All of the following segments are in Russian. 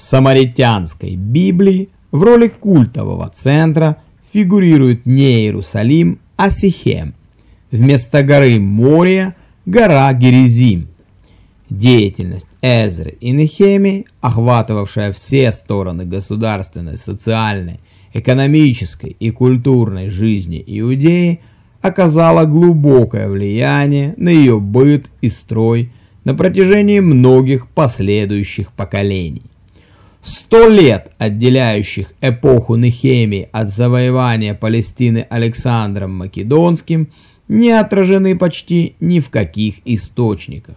Самаритянской Библии в роли культового центра фигурирует не Иерусалим, а Сихем. Вместо горы Мория – гора Герезим. Деятельность Эзры и Нехемии, охватывавшая все стороны государственной, социальной, экономической и культурной жизни Иудеи, оказала глубокое влияние на ее быт и строй на протяжении многих последующих поколений. Сто лет, отделяющих эпоху Нехемии от завоевания Палестины Александром Македонским, не отражены почти ни в каких источниках.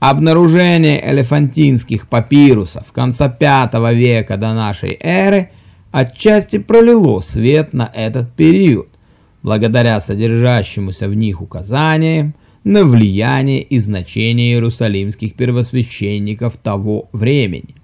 Обнаружение элефантинских папирусов конца V века до нашей эры отчасти пролило свет на этот период, благодаря содержащемуся в них указаниям на влияние и значение иерусалимских первосвященников того времени.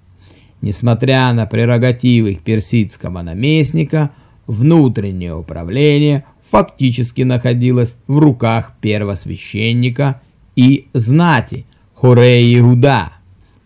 Несмотря на прерогативы персидского наместника, внутреннее управление фактически находилось в руках первосвященника и знати – Хорей и Руда.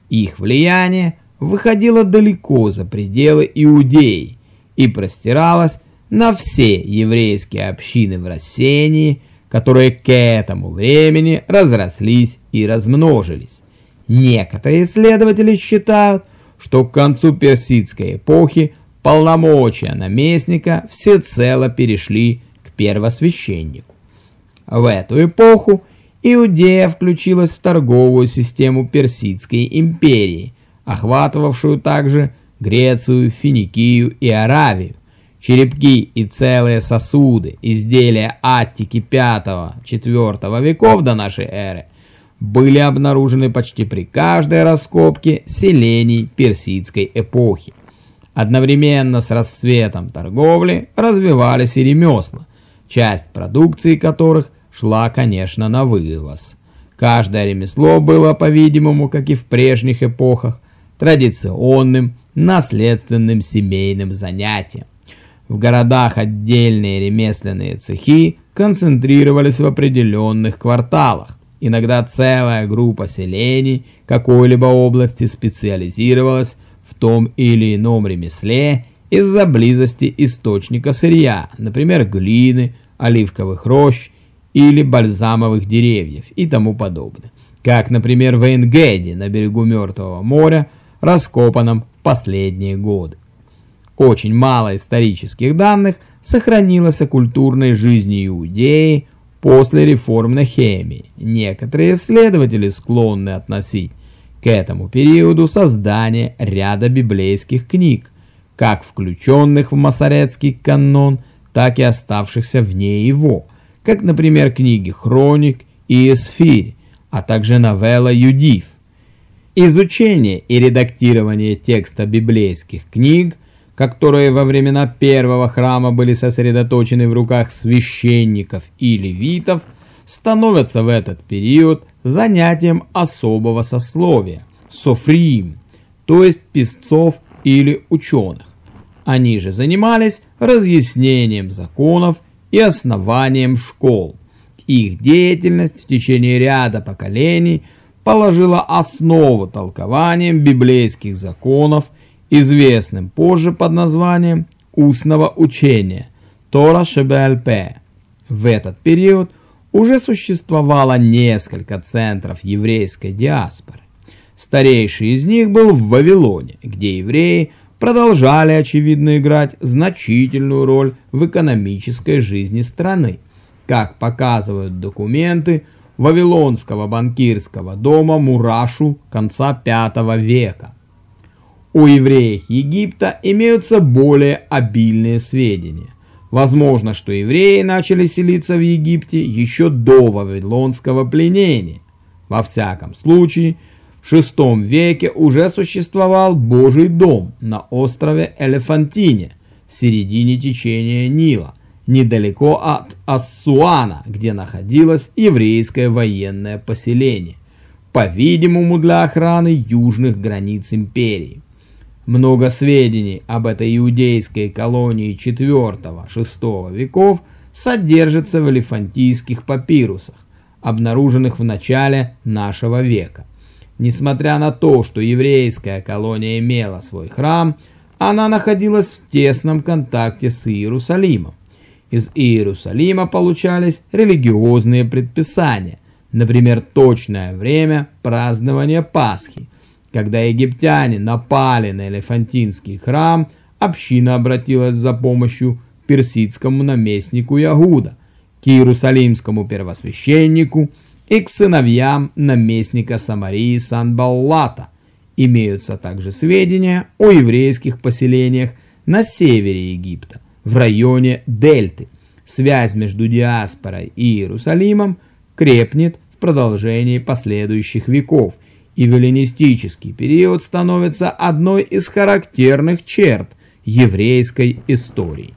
Их влияние выходило далеко за пределы Иудеи и простиралось на все еврейские общины в рассеянии, которые к этому времени разрослись и размножились. Некоторые исследователи считают, что к концу персидской эпохи полномочия наместника всецело перешли к первосвященнику. В эту эпоху Иудея включилась в торговую систему Персидской империи, охватывавшую также Грецию, Финикию и Аравию. Черепки и целые сосуды, изделия Аттики 5-4 веков до нашей эры, были обнаружены почти при каждой раскопке селений персидской эпохи. Одновременно с расцветом торговли развивались и ремесла, часть продукции которых шла, конечно, на вывоз. Каждое ремесло было, по-видимому, как и в прежних эпохах, традиционным, наследственным семейным занятием. В городах отдельные ремесленные цехи концентрировались в определенных кварталах. Иногда целая группа селений какой-либо области специализировалась в том или ином ремесле из-за близости источника сырья, например, глины, оливковых рощ или бальзамовых деревьев и тому подобное. Как, например, в Энгеде на берегу Мертвого моря, раскопанном в последние годы. Очень мало исторических данных сохранилось о культурной жизни Иудеи после реформ Нехемии. Некоторые исследователи склонны относить к этому периоду создание ряда библейских книг, как включенных в Масоретский канон, так и оставшихся вне его – как, например, книги «Хроник» и «Эсфирь», а также новелла «Юдив». Изучение и редактирование текста библейских книг, которые во времена первого храма были сосредоточены в руках священников и левитов, становятся в этот период занятием особого сословия – софриим, то есть писцов или ученых. Они же занимались разъяснением законов и основанием школ. Их деятельность в течение ряда поколений положила основу толкованием библейских законов, известным позже под названием устного учения Тора Шебельпе. В этот период уже существовало несколько центров еврейской диаспоры. Старейший из них был в Вавилоне, где евреи – продолжали, очевидно, играть значительную роль в экономической жизни страны. Как показывают документы Вавилонского банкирского дома Мурашу конца V века. У евреев Египта имеются более обильные сведения. Возможно, что евреи начали селиться в Египте еще до Вавилонского пленения. Во всяком случае, в VI веке уже существовал Божий дом на острове Элефантине в середине течения Нила, недалеко от Ассуана, где находилось еврейское военное поселение, по-видимому для охраны южных границ империи. Много сведений об этой иудейской колонии IV-VI веков содержится в элефантийских папирусах, обнаруженных в начале нашего века. Несмотря на то, что еврейская колония имела свой храм, она находилась в тесном контакте с Иерусалимом. Из Иерусалима получались религиозные предписания, например, точное время празднования Пасхи. Когда египтяне напали на Элефантинский храм, община обратилась за помощью к персидскому наместнику Ягуда, к иерусалимскому первосвященнику и к сыновьям наместника Самарии Санбаллата. Имеются также сведения о еврейских поселениях на севере Египта, в районе Дельты. Связь между диаспорой и Иерусалимом крепнет в продолжении последующих веков, и период становится одной из характерных черт еврейской истории.